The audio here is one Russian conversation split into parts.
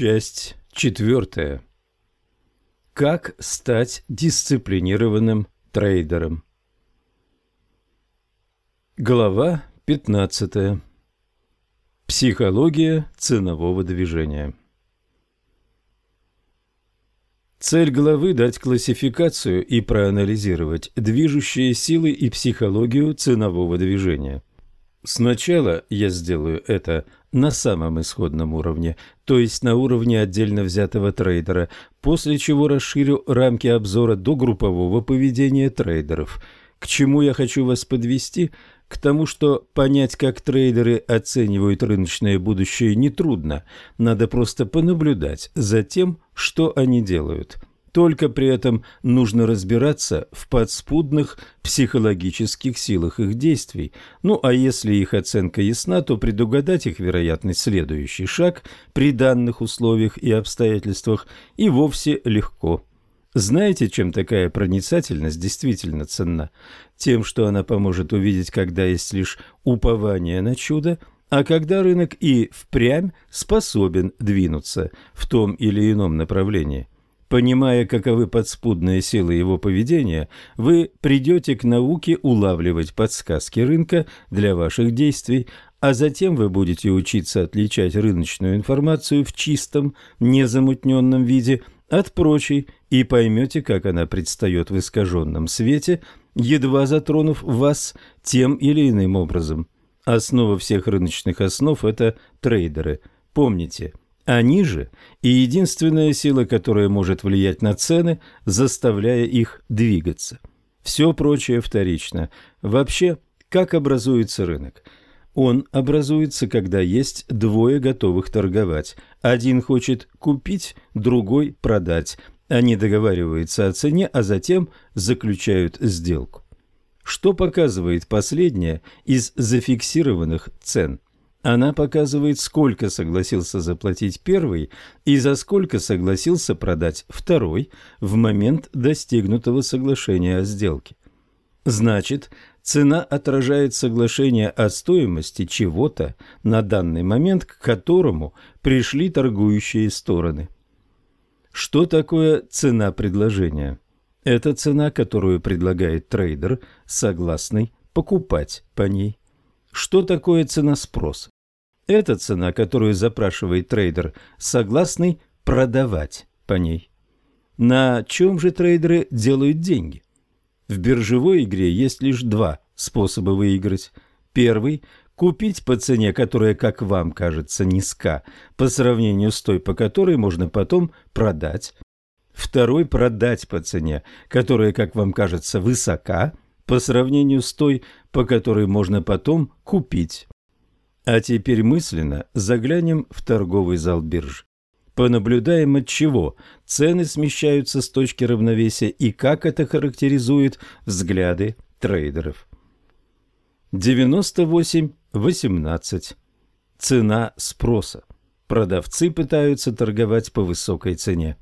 Часть четвертая. Как стать дисциплинированным трейдером? Глава пятнадцатая. Психология ценового движения. Цель главы – дать классификацию и проанализировать движущие силы и психологию ценового движения. Сначала я сделаю это на самом исходном уровне, то есть на уровне отдельно взятого трейдера, после чего расширю рамки обзора до группового поведения трейдеров. К чему я хочу вас подвести? К тому, что понять, как трейдеры оценивают рыночное будущее, нетрудно. Надо просто понаблюдать за тем, что они делают. Только при этом нужно разбираться в подспудных психологических силах их действий. Ну а если их оценка ясна, то предугадать их вероятность следующий шаг при данных условиях и обстоятельствах и вовсе легко. Знаете, чем такая проницательность действительно ценна? Тем, что она поможет увидеть, когда есть лишь упование на чудо, а когда рынок и впрямь способен двинуться в том или ином направлении. Понимая, каковы подспудные силы его поведения, вы придете к науке улавливать подсказки рынка для ваших действий, а затем вы будете учиться отличать рыночную информацию в чистом, незамутненном виде – от прочей и поймете, как она предстает в искаженном свете, едва затронув вас тем или иным образом. Основа всех рыночных основ – это трейдеры. Помните, они же и единственная сила, которая может влиять на цены, заставляя их двигаться. Все прочее вторично. Вообще, как образуется рынок – он образуется, когда есть двое готовых торговать. Один хочет купить, другой продать. Они договариваются о цене, а затем заключают сделку. Что показывает последняя из зафиксированных цен? Она показывает, сколько согласился заплатить первый и за сколько согласился продать второй в момент достигнутого соглашения о сделке. Значит, Цена отражает соглашение о стоимости чего-то на данный момент, к которому пришли торгующие стороны. Что такое цена предложения? Это цена, которую предлагает трейдер, согласный покупать по ней. Что такое цена спроса? Это цена, которую запрашивает трейдер, согласный продавать по ней. На чем же трейдеры делают деньги? В биржевой игре есть лишь два способа выиграть. Первый – купить по цене, которая, как вам кажется, низка, по сравнению с той, по которой можно потом продать. Второй – продать по цене, которая, как вам кажется, высока, по сравнению с той, по которой можно потом купить. А теперь мысленно заглянем в торговый зал биржи. Понаблюдаем, от чего цены смещаются с точки равновесия и как это характеризует взгляды трейдеров. 98.18. Цена спроса. Продавцы пытаются торговать по высокой цене.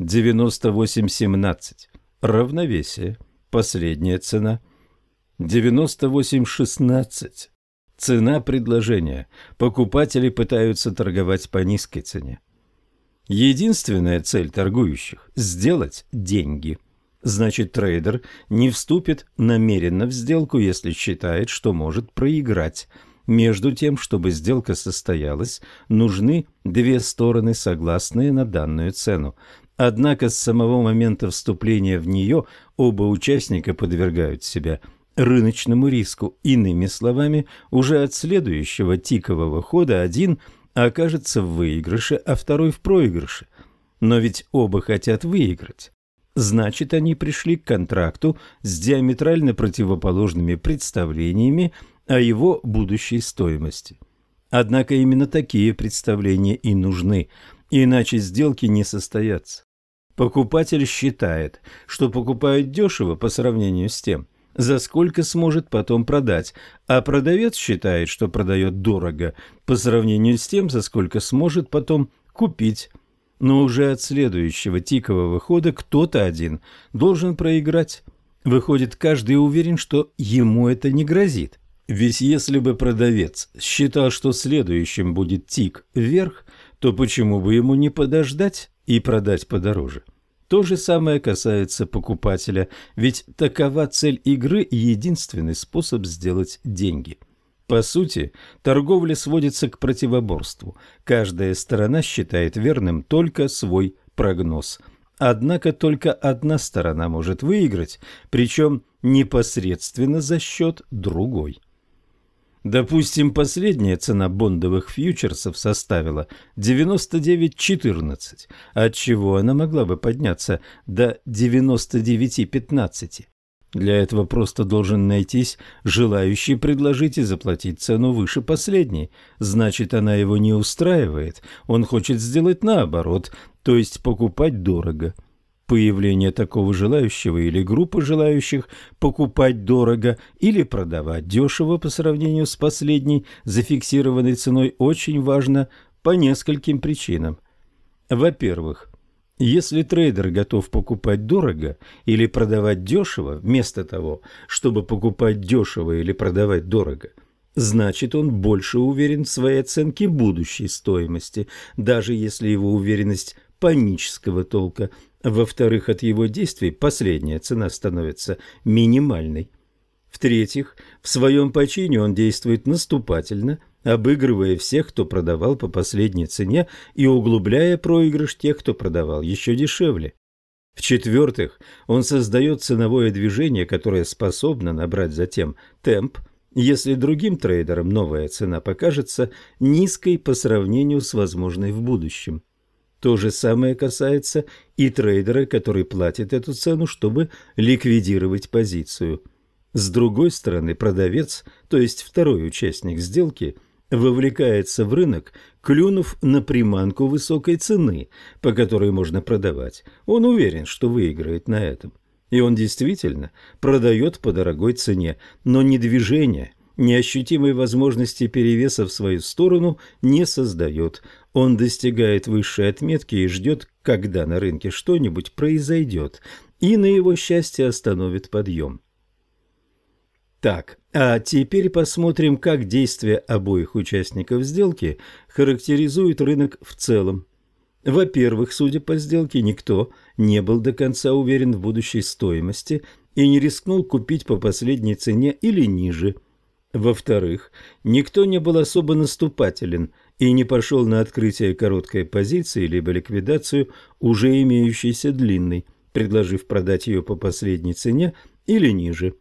98.17. Равновесие. Последняя цена. 98.16. Цена предложения. Покупатели пытаются торговать по низкой цене. Единственная цель торгующих – сделать деньги. Значит, трейдер не вступит намеренно в сделку, если считает, что может проиграть. Между тем, чтобы сделка состоялась, нужны две стороны, согласные на данную цену. Однако с самого момента вступления в нее оба участника подвергают себя рыночному риску. Иными словами, уже от следующего тикового хода один – окажется в выигрыше, а второй в проигрыше. Но ведь оба хотят выиграть. Значит, они пришли к контракту с диаметрально противоположными представлениями о его будущей стоимости. Однако именно такие представления и нужны, иначе сделки не состоятся. Покупатель считает, что покупает дешево по сравнению с тем, за сколько сможет потом продать, а продавец считает, что продает дорого по сравнению с тем, за сколько сможет потом купить. Но уже от следующего тикового хода кто-то один должен проиграть. Выходит, каждый уверен, что ему это не грозит. Ведь если бы продавец считал, что следующим будет тик вверх, то почему бы ему не подождать и продать подороже? То же самое касается покупателя, ведь такова цель игры и единственный способ сделать деньги. По сути, торговля сводится к противоборству. Каждая сторона считает верным только свой прогноз. Однако только одна сторона может выиграть, причем непосредственно за счет другой. Допустим, последняя цена бондовых фьючерсов составила 99.14, отчего она могла бы подняться до 99.15. Для этого просто должен найтись желающий предложить и заплатить цену выше последней. Значит, она его не устраивает. Он хочет сделать наоборот, то есть покупать дорого. Появление такого желающего или группы желающих покупать дорого или продавать дешево по сравнению с последней зафиксированной ценой очень важно по нескольким причинам. Во-первых, если трейдер готов покупать дорого или продавать дешево, вместо того, чтобы покупать дешево или продавать дорого, значит он больше уверен в своей оценке будущей стоимости, даже если его уверенность панического толка. Во-вторых, от его действий последняя цена становится минимальной. В-третьих, в своем почине он действует наступательно – обыгрывая всех, кто продавал по последней цене, и углубляя проигрыш тех, кто продавал еще дешевле. В-четвертых, он создает ценовое движение, которое способно набрать затем темп, если другим трейдерам новая цена покажется низкой по сравнению с возможной в будущем. То же самое касается и трейдера, который платит эту цену, чтобы ликвидировать позицию. С другой стороны, продавец, то есть второй участник сделки – вовлекается в рынок, клюнув на приманку высокой цены, по которой можно продавать. Он уверен, что выиграет на этом. И он действительно продает по дорогой цене, но ни движения, ни ощутимой возможности перевеса в свою сторону не создает. Он достигает высшей отметки и ждет, когда на рынке что-нибудь произойдет, и на его счастье остановит подъем. Так, а теперь посмотрим, как действия обоих участников сделки характеризуют рынок в целом. Во-первых, судя по сделке, никто не был до конца уверен в будущей стоимости и не рискнул купить по последней цене или ниже. Во-вторых, никто не был особо наступателен и не пошел на открытие короткой позиции либо ликвидацию уже имеющейся длинной, предложив продать ее по последней цене или ниже.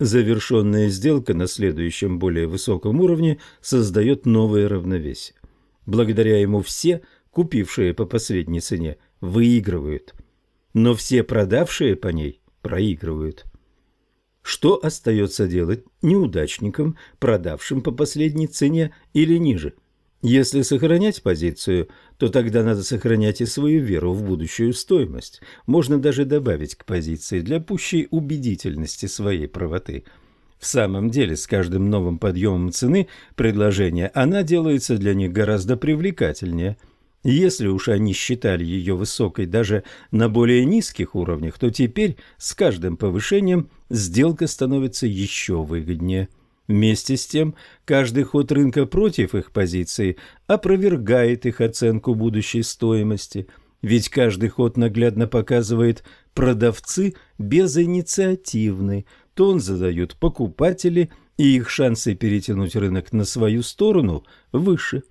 Завершенная сделка на следующем более высоком уровне создает новое равновесие. Благодаря ему все, купившие по последней цене, выигрывают, но все продавшие по ней проигрывают. Что остается делать неудачникам, продавшим по последней цене или ниже – если сохранять позицию, то тогда надо сохранять и свою веру в будущую стоимость. Можно даже добавить к позиции для пущей убедительности своей правоты. В самом деле, с каждым новым подъемом цены предложения она делается для них гораздо привлекательнее. Если уж они считали ее высокой даже на более низких уровнях, то теперь с каждым повышением сделка становится еще выгоднее. Вместе с тем, каждый ход рынка против их позиции опровергает их оценку будущей стоимости, ведь каждый ход наглядно показывает продавцы безинициативны, тон задают покупатели, и их шансы перетянуть рынок на свою сторону выше.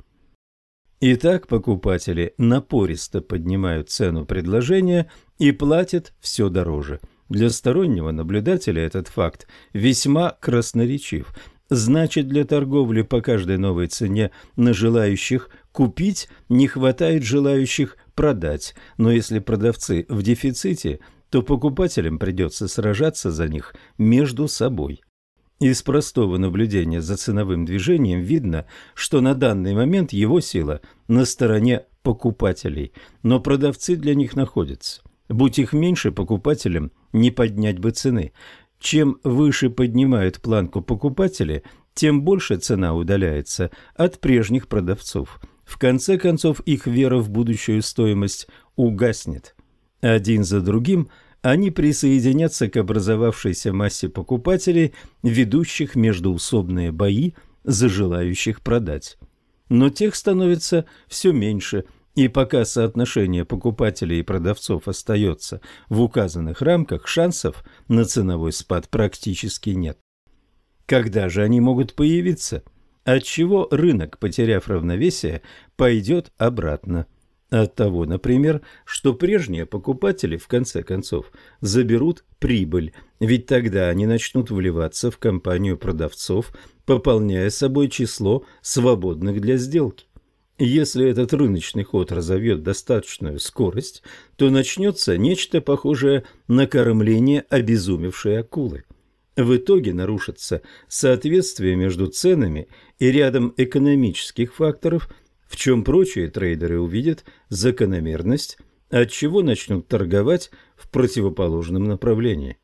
Итак, покупатели напористо поднимают цену предложения и платят все дороже – для стороннего наблюдателя этот факт весьма красноречив. Значит, для торговли по каждой новой цене на желающих купить не хватает желающих продать. Но если продавцы в дефиците, то покупателям придется сражаться за них между собой. Из простого наблюдения за ценовым движением видно, что на данный момент его сила на стороне покупателей, но продавцы для них находятся. Будь их меньше, покупателям не поднять бы цены. Чем выше поднимают планку покупатели, тем больше цена удаляется от прежних продавцов. В конце концов, их вера в будущую стоимость угаснет. Один за другим они присоединятся к образовавшейся массе покупателей, ведущих междуусобные бои за желающих продать. но тех становится все меньше, и пока соотношение покупателей и продавцов остается в указанных рамках, шансов на ценовой спад практически нет. Когда же они могут появиться? Отчего рынок, потеряв равновесие, пойдет обратно? От того, например, что прежние покупатели в конце концов заберут прибыль, ведь тогда они начнут вливаться в компанию продавцов, пополняя собой число свободных для сделки. Если этот рыночный ход разовьет достаточную скорость, то начнется нечто похожее на кормление обезумевшей акулы. В итоге нарушится соответствие между ценами и рядом экономических факторов – в чем прочие трейдеры увидят закономерность, от чего начнут торговать в противоположном направлении.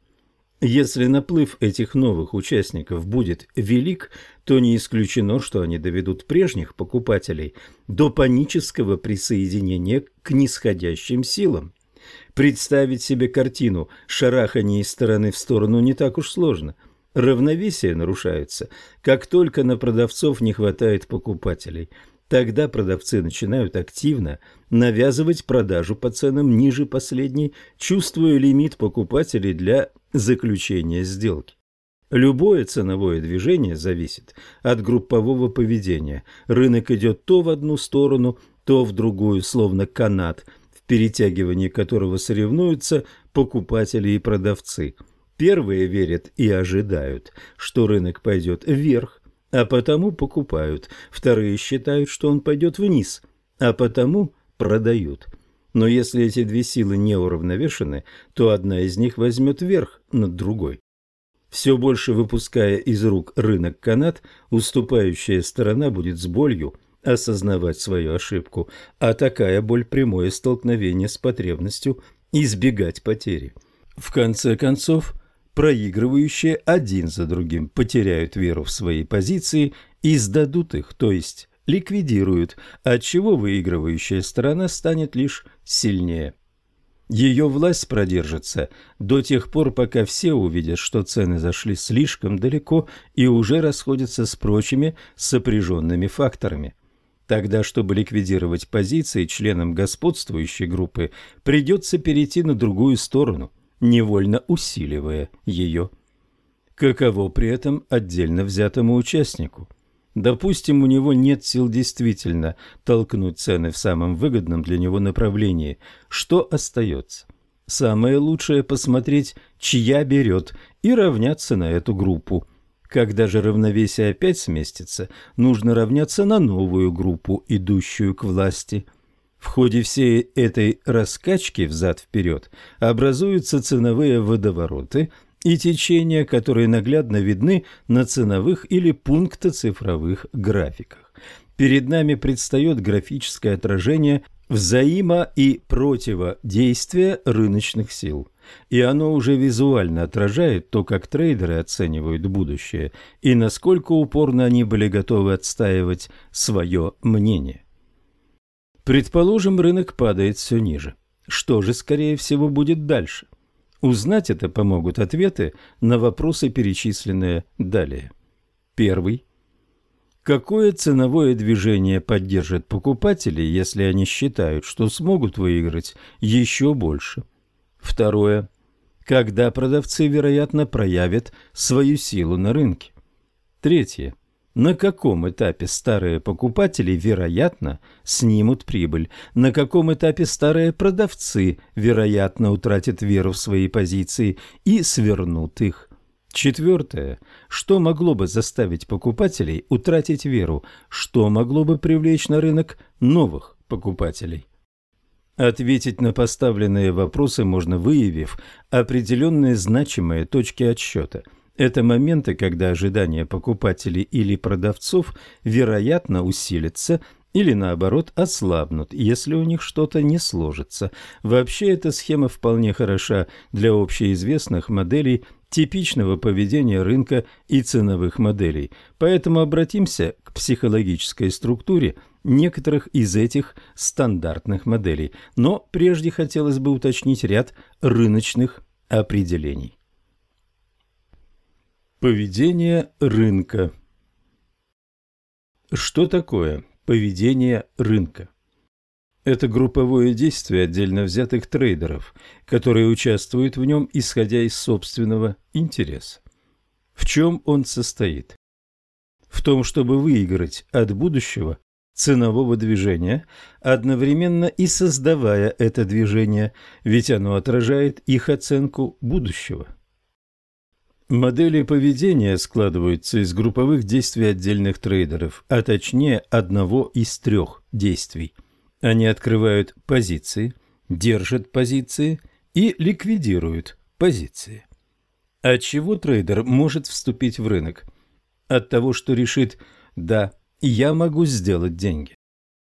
Если наплыв этих новых участников будет велик, то не исключено, что они доведут прежних покупателей до панического присоединения к нисходящим силам. Представить себе картину шарахания из стороны в сторону не так уж сложно. Равновесие нарушается, как только на продавцов не хватает покупателей – Тогда продавцы начинают активно навязывать продажу по ценам ниже последней, чувствуя лимит покупателей для заключения сделки. Любое ценовое движение зависит от группового поведения. Рынок идет то в одну сторону, то в другую, словно канат, в перетягивании которого соревнуются покупатели и продавцы. Первые верят и ожидают, что рынок пойдет вверх, а потому покупают. Вторые считают, что он пойдет вниз, а потому продают. Но если эти две силы не уравновешены, то одна из них возьмет верх над другой. Все больше выпуская из рук рынок канат, уступающая сторона будет с болью осознавать свою ошибку, а такая боль – прямое столкновение с потребностью избегать потери. В конце концов, проигрывающие один за другим потеряют веру в свои позиции и сдадут их, то есть ликвидируют, отчего выигрывающая сторона станет лишь сильнее. Ее власть продержится до тех пор, пока все увидят, что цены зашли слишком далеко и уже расходятся с прочими сопряженными факторами. Тогда, чтобы ликвидировать позиции членам господствующей группы, придется перейти на другую сторону – невольно усиливая ее. Каково при этом отдельно взятому участнику? Допустим, у него нет сил действительно толкнуть цены в самом выгодном для него направлении. Что остается? Самое лучшее – посмотреть, чья берет, и равняться на эту группу. Когда же равновесие опять сместится, нужно равняться на новую группу, идущую к власти – в ходе всей этой раскачки взад-вперед образуются ценовые водовороты и течения, которые наглядно видны на ценовых или пунктоцифровых графиках. Перед нами предстает графическое отражение взаимо- и противодействия рыночных сил. И оно уже визуально отражает то, как трейдеры оценивают будущее и насколько упорно они были готовы отстаивать свое мнение. Предположим, рынок падает все ниже. Что же, скорее всего, будет дальше? Узнать это помогут ответы на вопросы, перечисленные далее. Первый. Какое ценовое движение поддержит покупателей, если они считают, что смогут выиграть еще больше? Второе. Когда продавцы, вероятно, проявят свою силу на рынке? Третье на каком этапе старые покупатели, вероятно, снимут прибыль, на каком этапе старые продавцы, вероятно, утратят веру в свои позиции и свернут их. Четвертое. Что могло бы заставить покупателей утратить веру? Что могло бы привлечь на рынок новых покупателей? Ответить на поставленные вопросы можно, выявив определенные значимые точки отсчета – это моменты, когда ожидания покупателей или продавцов, вероятно, усилятся или, наоборот, ослабнут, если у них что-то не сложится. Вообще, эта схема вполне хороша для общеизвестных моделей типичного поведения рынка и ценовых моделей. Поэтому обратимся к психологической структуре некоторых из этих стандартных моделей. Но прежде хотелось бы уточнить ряд рыночных определений. Поведение рынка Что такое поведения рынка. Это групповое действие отдельно взятых трейдеров, которые участвуют в нем, исходя из собственного интереса. В чем он состоит? В том, чтобы выиграть от будущего ценового движения, одновременно и создавая это движение, ведь оно отражает их оценку будущего. Модели поведения складываются из групповых действий отдельных трейдеров, а точнее одного из трех действий. Они открывают позиции, держат позиции и ликвидируют позиции. От чего трейдер может вступить в рынок? От того, что решит «да, я могу сделать деньги».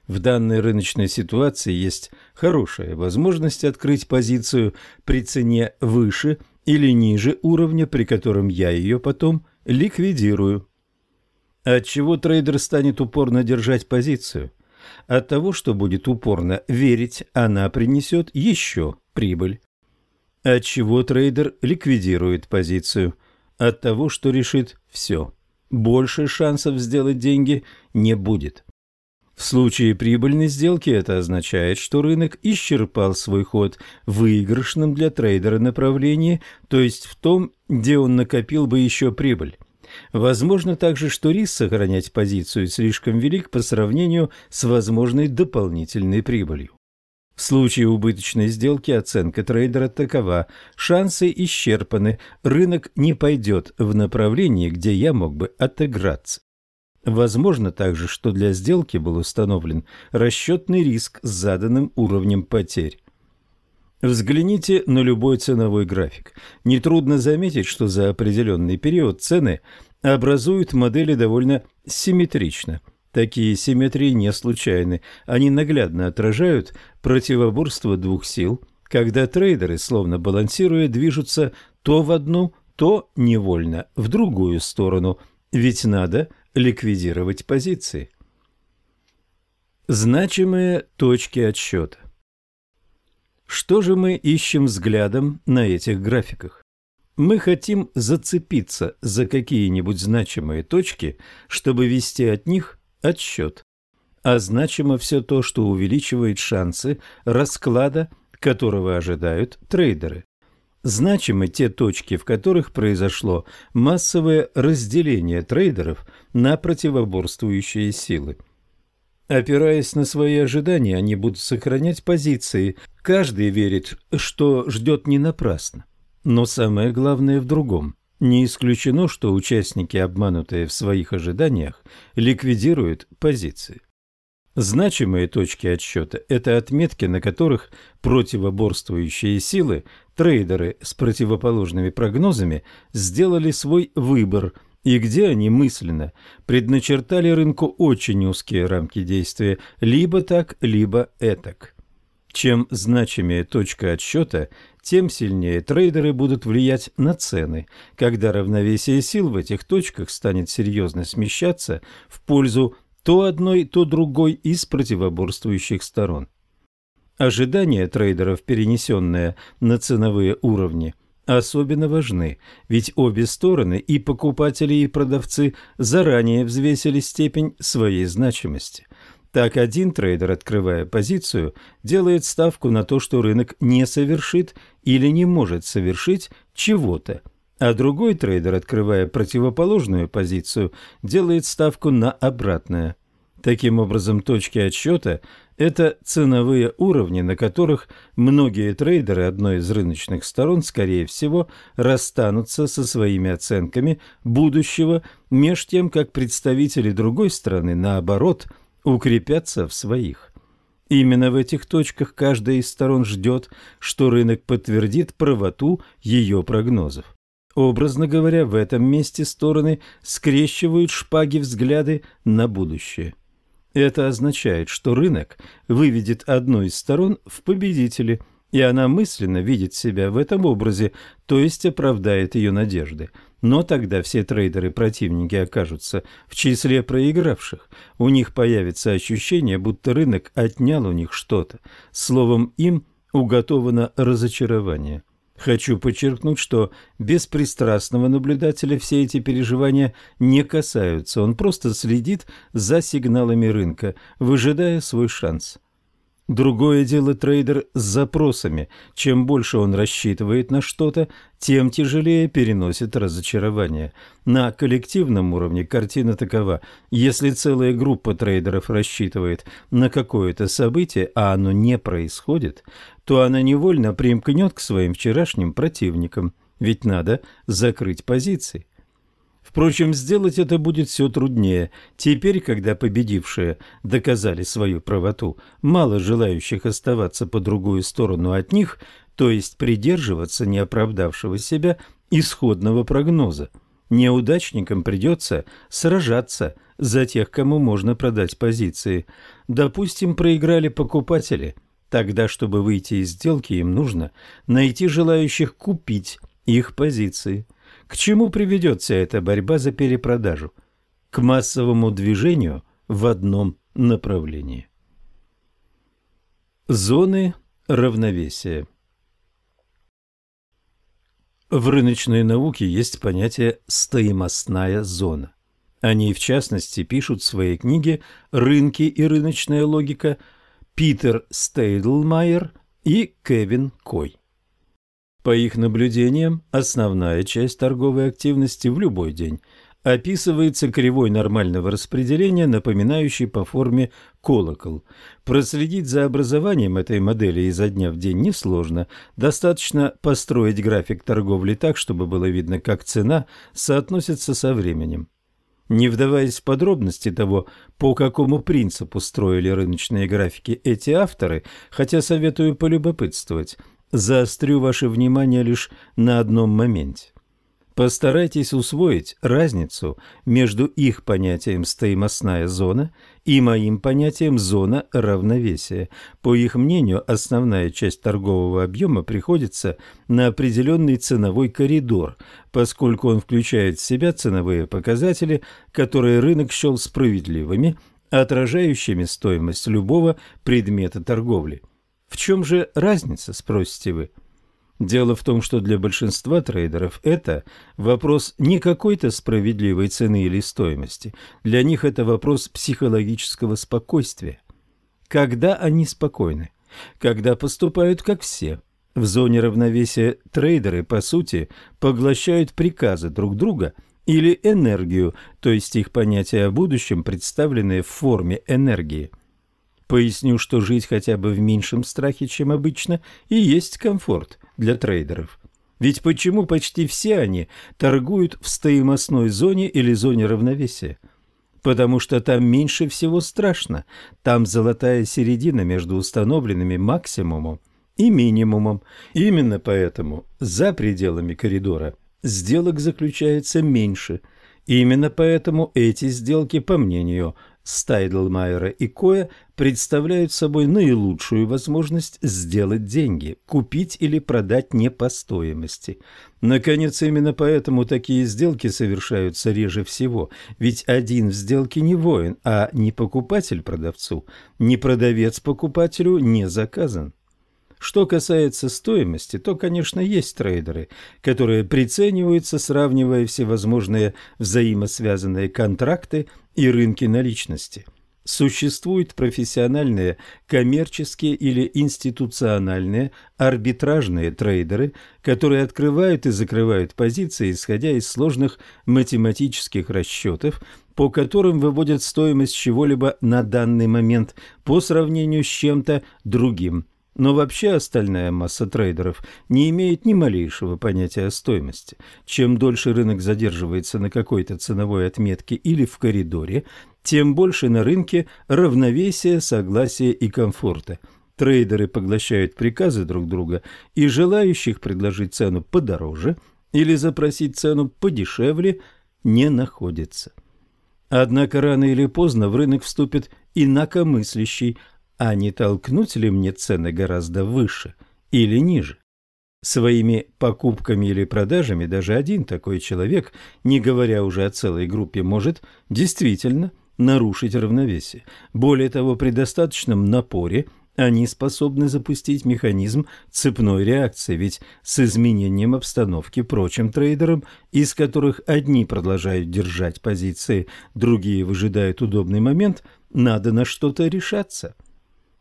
В данной рыночной ситуации есть хорошая возможность открыть позицию при цене выше или ниже уровня, при котором я ее потом ликвидирую. От чего трейдер станет упорно держать позицию? От того, что будет упорно верить, она принесет еще прибыль. От чего трейдер ликвидирует позицию? От того, что решит все. Больше шансов сделать деньги не будет. В случае прибыльной сделки это означает, что рынок исчерпал свой ход в выигрышном для трейдера направлении, то есть в том, где он накопил бы еще прибыль. Возможно также, что риск сохранять позицию слишком велик по сравнению с возможной дополнительной прибылью. В случае убыточной сделки оценка трейдера такова – шансы исчерпаны, рынок не пойдет в направлении, где я мог бы отыграться. Возможно также, что для сделки был установлен расчетный риск с заданным уровнем потерь. Взгляните на любой ценовой график. Нетрудно заметить, что за определенный период цены образуют модели довольно симметрично. Такие симметрии не случайны. Они наглядно отражают противоборство двух сил, когда трейдеры, словно балансируя, движутся то в одну, то невольно в другую сторону. Ведь надо ликвидировать позиции. Значимые точки отсчета. Что же мы ищем взглядом на этих графиках? Мы хотим зацепиться за какие-нибудь значимые точки, чтобы вести от них отсчет. А значимо все то, что увеличивает шансы расклада, которого ожидают трейдеры. Значимы те точки, в которых произошло массовое разделение трейдеров на противоборствующие силы. Опираясь на свои ожидания, они будут сохранять позиции. Каждый верит, что ждет не напрасно. Но самое главное в другом. Не исключено, что участники, обманутые в своих ожиданиях, ликвидируют позиции. Значимые точки отсчета – это отметки, на которых противоборствующие силы, трейдеры с противоположными прогнозами, сделали свой выбор и где они мысленно предначертали рынку очень узкие рамки действия, либо так, либо этак. Чем значимее точка отсчета, тем сильнее трейдеры будут влиять на цены, когда равновесие сил в этих точках станет серьезно смещаться в пользу то одной, то другой из противоборствующих сторон. Ожидания трейдеров, перенесенные на ценовые уровни, особенно важны, ведь обе стороны, и покупатели, и продавцы, заранее взвесили степень своей значимости. Так один трейдер, открывая позицию, делает ставку на то, что рынок не совершит или не может совершить чего-то, а другой трейдер, открывая противоположную позицию, делает ставку на обратное. Таким образом, точки отсчета – это ценовые уровни, на которых многие трейдеры одной из рыночных сторон, скорее всего, расстанутся со своими оценками будущего, меж тем, как представители другой стороны, наоборот, укрепятся в своих. Именно в этих точках каждая из сторон ждет, что рынок подтвердит правоту ее прогнозов. Образно говоря, в этом месте стороны скрещивают шпаги взгляды на будущее. Это означает, что рынок выведет одну из сторон в победителе, и она мысленно видит себя в этом образе, то есть оправдает ее надежды. Но тогда все трейдеры-противники окажутся в числе проигравших. У них появится ощущение, будто рынок отнял у них что-то. Словом, им уготовано разочарование. Хочу подчеркнуть, что беспристрастного наблюдателя все эти переживания не касаются, он просто следит за сигналами рынка, выжидая свой шанс. Другое дело трейдер с запросами. Чем больше он рассчитывает на что-то, тем тяжелее переносит разочарование. На коллективном уровне картина такова. Если целая группа трейдеров рассчитывает на какое-то событие, а оно не происходит, то она невольно примкнет к своим вчерашним противникам. Ведь надо закрыть позиции. Впрочем, сделать это будет все труднее. Теперь, когда победившие доказали свою правоту, мало желающих оставаться по другую сторону от них, то есть придерживаться неоправдавшего себя исходного прогноза. Неудачникам придется сражаться за тех, кому можно продать позиции. Допустим, проиграли покупатели. Тогда, чтобы выйти из сделки, им нужно найти желающих купить их позиции. К чему приведет вся эта борьба за перепродажу? К массовому движению в одном направлении. Зоны равновесия В рыночной науке есть понятие «стоимостная зона». Они, в частности, пишут в своей книге «Рынки и рыночная логика» Питер Стейдлмайер и Кевин Кой. По их наблюдениям, основная часть торговой активности в любой день описывается кривой нормального распределения, напоминающей по форме колокол. Проследить за образованием этой модели изо дня в день несложно. Достаточно построить график торговли так, чтобы было видно, как цена соотносится со временем. Не вдаваясь в подробности того, по какому принципу строили рыночные графики эти авторы, хотя советую полюбопытствовать – заострю ваше внимание лишь на одном моменте. Постарайтесь усвоить разницу между их понятием «стоимостная зона» и моим понятием «зона равновесия». По их мнению, основная часть торгового объема приходится на определенный ценовой коридор, поскольку он включает в себя ценовые показатели, которые рынок счел справедливыми, отражающими стоимость любого предмета торговли. В чем же разница, спросите вы? Дело в том, что для большинства трейдеров это вопрос не какой-то справедливой цены или стоимости. Для них это вопрос психологического спокойствия. Когда они спокойны? Когда поступают как все. В зоне равновесия трейдеры, по сути, поглощают приказы друг друга или энергию, то есть их понятия о будущем, представленные в форме энергии. Поясню, что жить хотя бы в меньшем страхе, чем обычно, и есть комфорт для трейдеров. Ведь почему почти все они торгуют в стоимостной зоне или зоне равновесия? Потому что там меньше всего страшно. Там золотая середина между установленными максимумом и минимумом. Именно поэтому за пределами коридора сделок заключается меньше. Именно поэтому эти сделки, по мнению Стайдлмайера и Коя представляют собой наилучшую возможность сделать деньги, купить или продать не по стоимости. Наконец, именно поэтому такие сделки совершаются реже всего, ведь один в сделке не воин, а не покупатель продавцу, не продавец покупателю не заказан. Что касается стоимости, то, конечно, есть трейдеры, которые прицениваются, сравнивая всевозможные взаимосвязанные контракты и рынки наличности. Существуют профессиональные, коммерческие или институциональные арбитражные трейдеры, которые открывают и закрывают позиции, исходя из сложных математических расчетов, по которым выводят стоимость чего-либо на данный момент по сравнению с чем-то другим – но вообще остальная масса трейдеров не имеет ни малейшего понятия о стоимости. Чем дольше рынок задерживается на какой-то ценовой отметке или в коридоре, тем больше на рынке равновесия, согласия и комфорта. Трейдеры поглощают приказы друг друга, и желающих предложить цену подороже или запросить цену подешевле не находится. Однако рано или поздно в рынок вступит инакомыслящий, а не толкнуть ли мне цены гораздо выше или ниже? Своими покупками или продажами даже один такой человек, не говоря уже о целой группе, может действительно нарушить равновесие. Более того, при достаточном напоре они способны запустить механизм цепной реакции, ведь с изменением обстановки прочим трейдерам, из которых одни продолжают держать позиции, другие выжидают удобный момент, надо на что-то решаться.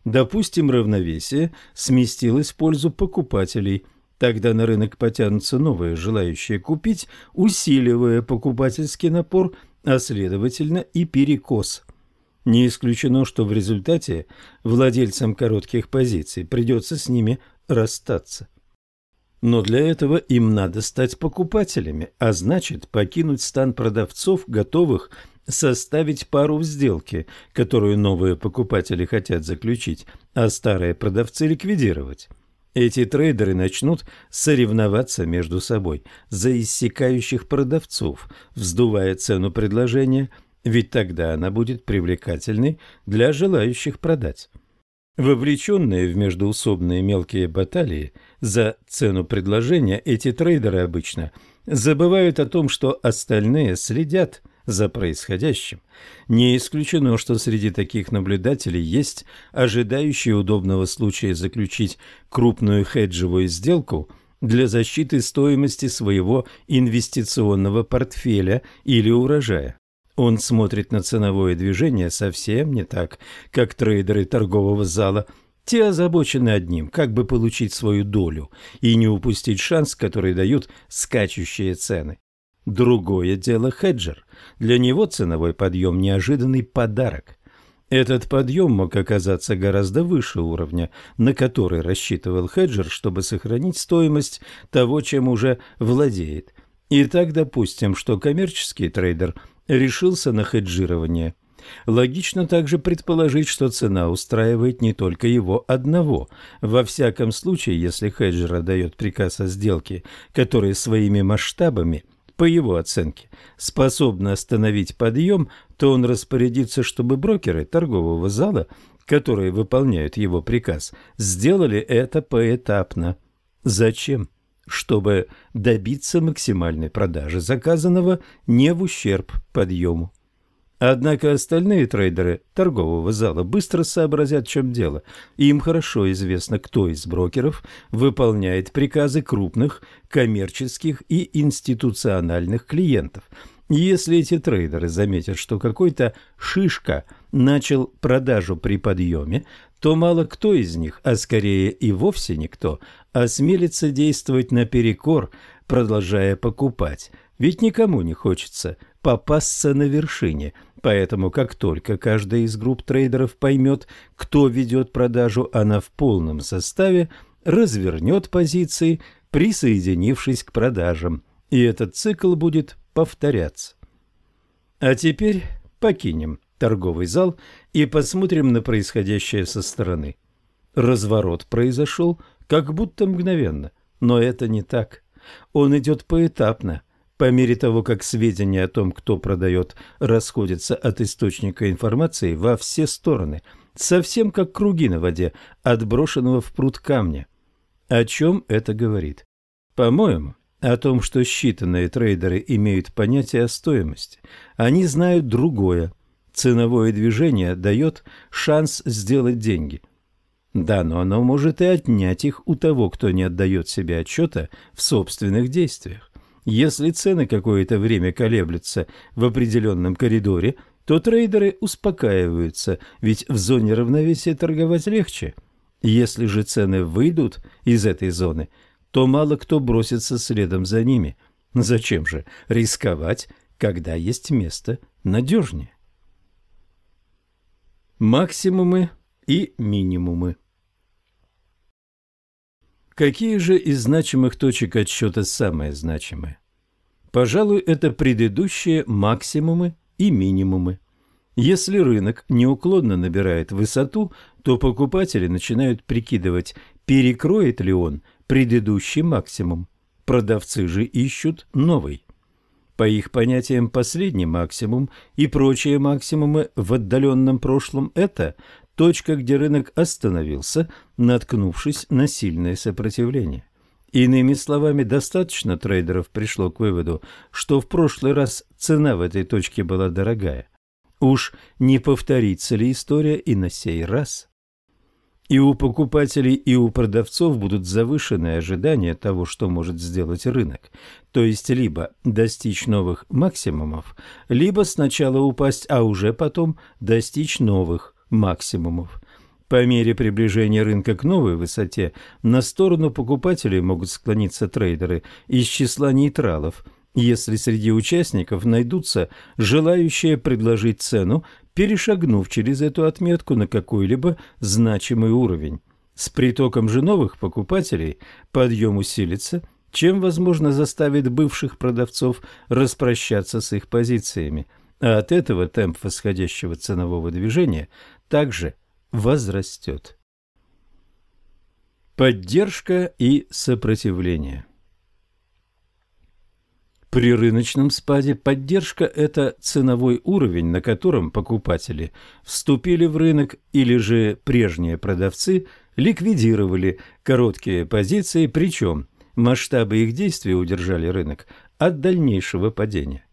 Допустим, равновесие сместилось в пользу покупателей – Тогда на рынок потянутся новые желающие купить, усиливая покупательский напор, а следовательно и перекос. Не исключено, что в результате владельцам коротких позиций придется с ними расстаться. Но для этого им надо стать покупателями, а значит покинуть стан продавцов, готовых составить пару в сделке, которую новые покупатели хотят заключить, а старые продавцы ликвидировать. Эти трейдеры начнут соревноваться между собой за иссякающих продавцов, вздувая цену предложения – ведь тогда она будет привлекательной для желающих продать. Вовлеченные в междуусобные мелкие баталии за цену предложения, эти трейдеры обычно забывают о том, что остальные следят за происходящим. Не исключено, что среди таких наблюдателей есть ожидающие удобного случая заключить крупную хеджевую сделку для защиты стоимости своего инвестиционного портфеля или урожая. Он смотрит на ценовое движение совсем не так, как трейдеры торгового зала. Те озабочены одним, как бы получить свою долю и не упустить шанс, который дают скачущие цены. Другое дело хеджер. Для него ценовой подъем – неожиданный подарок. Этот подъем мог оказаться гораздо выше уровня, на который рассчитывал хеджер, чтобы сохранить стоимость того, чем уже владеет. И так допустим, что коммерческий трейдер решился на хеджирование. Логично также предположить, что цена устраивает не только его одного. Во всяком случае, если хеджер дает приказ о сделке, который своими масштабами, по его оценке, способна остановить подъем, то он распорядится, чтобы брокеры торгового зала, которые выполняют его приказ, сделали это поэтапно. Зачем? чтобы добиться максимальной продажи заказанного не в ущерб подъему. Однако остальные трейдеры торгового зала быстро сообразят, в чем дело. Им хорошо известно, кто из брокеров выполняет приказы крупных коммерческих и институциональных клиентов. Если эти трейдеры заметят, что какой-то шишка начал продажу при подъеме, то мало кто из них, а скорее и вовсе никто, осмелится действовать наперекор, продолжая покупать. Ведь никому не хочется попасться на вершине, поэтому как только каждая из групп трейдеров поймет, кто ведет продажу, она в полном составе развернет позиции, присоединившись к продажам, и этот цикл будет повторяться. А теперь покинем торговый зал и посмотрим на происходящее со стороны. Разворот произошел как будто мгновенно, но это не так. Он идет поэтапно, по мере того, как сведения о том, кто продает, расходятся от источника информации во все стороны, совсем как круги на воде, отброшенного в пруд камня. О чем это говорит? По-моему, о том, что считанные трейдеры имеют понятие о стоимости. Они знают другое, Ценовое движение дает шанс сделать деньги. Да, но оно может и отнять их у того, кто не отдает себе отчета в собственных действиях. Если цены какое-то время колеблются в определенном коридоре, то трейдеры успокаиваются, ведь в зоне равновесия торговать легче. Если же цены выйдут из этой зоны, то мало кто бросится следом за ними. Зачем же рисковать, когда есть место надежнее? Максимумы и минимумы. Какие же из значимых точек отсчета самые значимые? Пожалуй, это предыдущие максимумы и минимумы. Если рынок неуклонно набирает высоту, то покупатели начинают прикидывать, перекроет ли он предыдущий максимум. Продавцы же ищут новый. По их понятиям, последний максимум и прочие максимумы в отдаленном прошлом – это точка, где рынок остановился, наткнувшись на сильное сопротивление. Иными словами, достаточно трейдеров пришло к выводу, что в прошлый раз цена в этой точке была дорогая. Уж не повторится ли история и на сей раз? И у покупателей, и у продавцов будут завышенные ожидания того, что может сделать рынок. То есть либо достичь новых максимумов, либо сначала упасть, а уже потом достичь новых максимумов. По мере приближения рынка к новой высоте на сторону покупателей могут склониться трейдеры из числа нейтралов, если среди участников найдутся желающие предложить цену перешагнув через эту отметку на какой-либо значимый уровень. С притоком же новых покупателей подъем усилится, чем, возможно, заставит бывших продавцов распрощаться с их позициями, а от этого темп восходящего ценового движения также возрастет. Поддержка и сопротивление при рыночном спаде поддержка – это ценовой уровень, на котором покупатели вступили в рынок или же прежние продавцы ликвидировали короткие позиции, причем масштабы их действий удержали рынок от дальнейшего падения.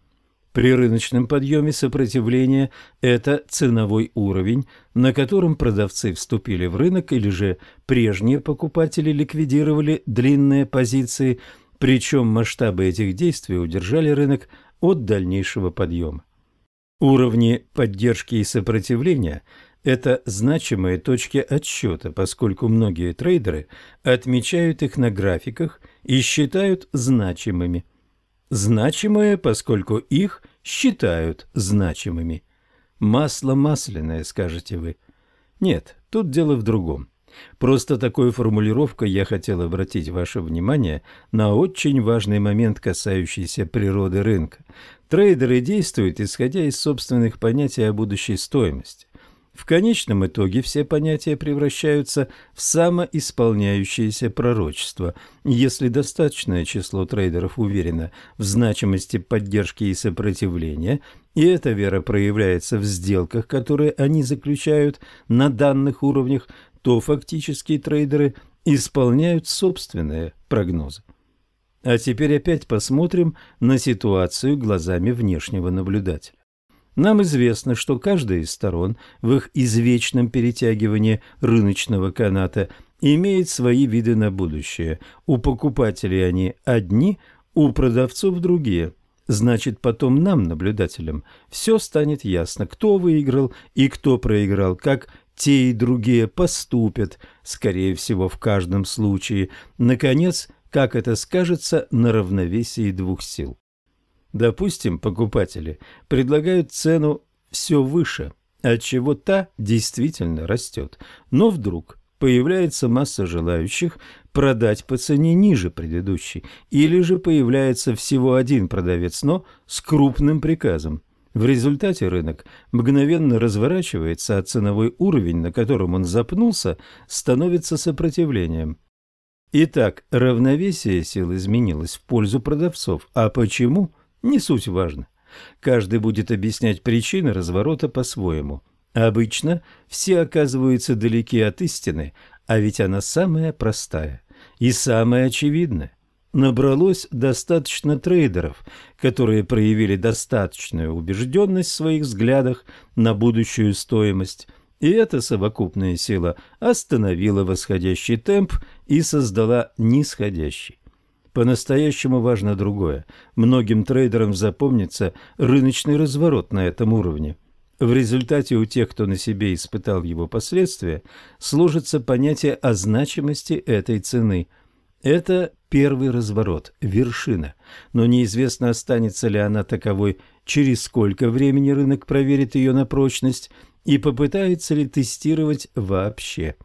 При рыночном подъеме сопротивление – это ценовой уровень, на котором продавцы вступили в рынок или же прежние покупатели ликвидировали длинные позиции – причем масштабы этих действий удержали рынок от дальнейшего подъема. Уровни поддержки и сопротивления – это значимые точки отсчета, поскольку многие трейдеры отмечают их на графиках и считают значимыми. Значимые, поскольку их считают значимыми. Масло масляное, скажете вы. Нет, тут дело в другом. Просто такой формулировкой я хотел обратить ваше внимание на очень важный момент, касающийся природы рынка. Трейдеры действуют, исходя из собственных понятий о будущей стоимости. В конечном итоге все понятия превращаются в самоисполняющееся пророчество. Если достаточное число трейдеров уверено в значимости поддержки и сопротивления, и эта вера проявляется в сделках, которые они заключают на данных уровнях, то фактически трейдеры исполняют собственные прогнозы. А теперь опять посмотрим на ситуацию глазами внешнего наблюдателя. Нам известно, что каждая из сторон в их извечном перетягивании рыночного каната имеет свои виды на будущее. У покупателей они одни, у продавцов другие. Значит, потом нам, наблюдателям, все станет ясно, кто выиграл и кто проиграл, как те и другие поступят, скорее всего, в каждом случае. Наконец, как это скажется на равновесии двух сил. Допустим, покупатели предлагают цену все выше, отчего та действительно растет, но вдруг появляется масса желающих продать по цене ниже предыдущей, или же появляется всего один продавец, но с крупным приказом. В результате рынок мгновенно разворачивается, а ценовой уровень, на котором он запнулся, становится сопротивлением. Итак, равновесие сил изменилось в пользу продавцов. А почему? Не суть важно. Каждый будет объяснять причины разворота по-своему. Обычно все оказываются далеки от истины, а ведь она самая простая и самая очевидная набралось достаточно трейдеров, которые проявили достаточную убежденность в своих взглядах на будущую стоимость, и эта совокупная сила остановила восходящий темп и создала нисходящий. По-настоящему важно другое. Многим трейдерам запомнится рыночный разворот на этом уровне. В результате у тех, кто на себе испытал его последствия, сложится понятие о значимости этой цены – это первый разворот, вершина, но неизвестно, останется ли она таковой, через сколько времени рынок проверит ее на прочность и попытается ли тестировать вообще.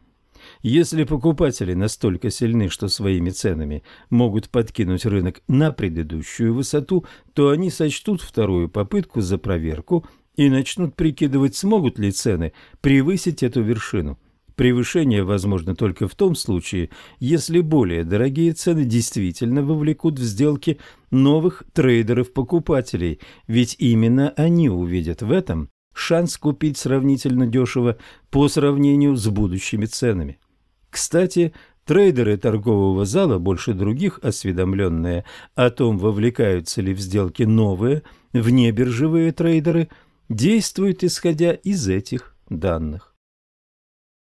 Если покупатели настолько сильны, что своими ценами могут подкинуть рынок на предыдущую высоту, то они сочтут вторую попытку за проверку и начнут прикидывать, смогут ли цены превысить эту вершину. Превышение возможно только в том случае, если более дорогие цены действительно вовлекут в сделки новых трейдеров-покупателей, ведь именно они увидят в этом шанс купить сравнительно дешево по сравнению с будущими ценами. Кстати, трейдеры торгового зала, больше других осведомленные о том, вовлекаются ли в сделки новые, внебиржевые трейдеры, действуют исходя из этих данных.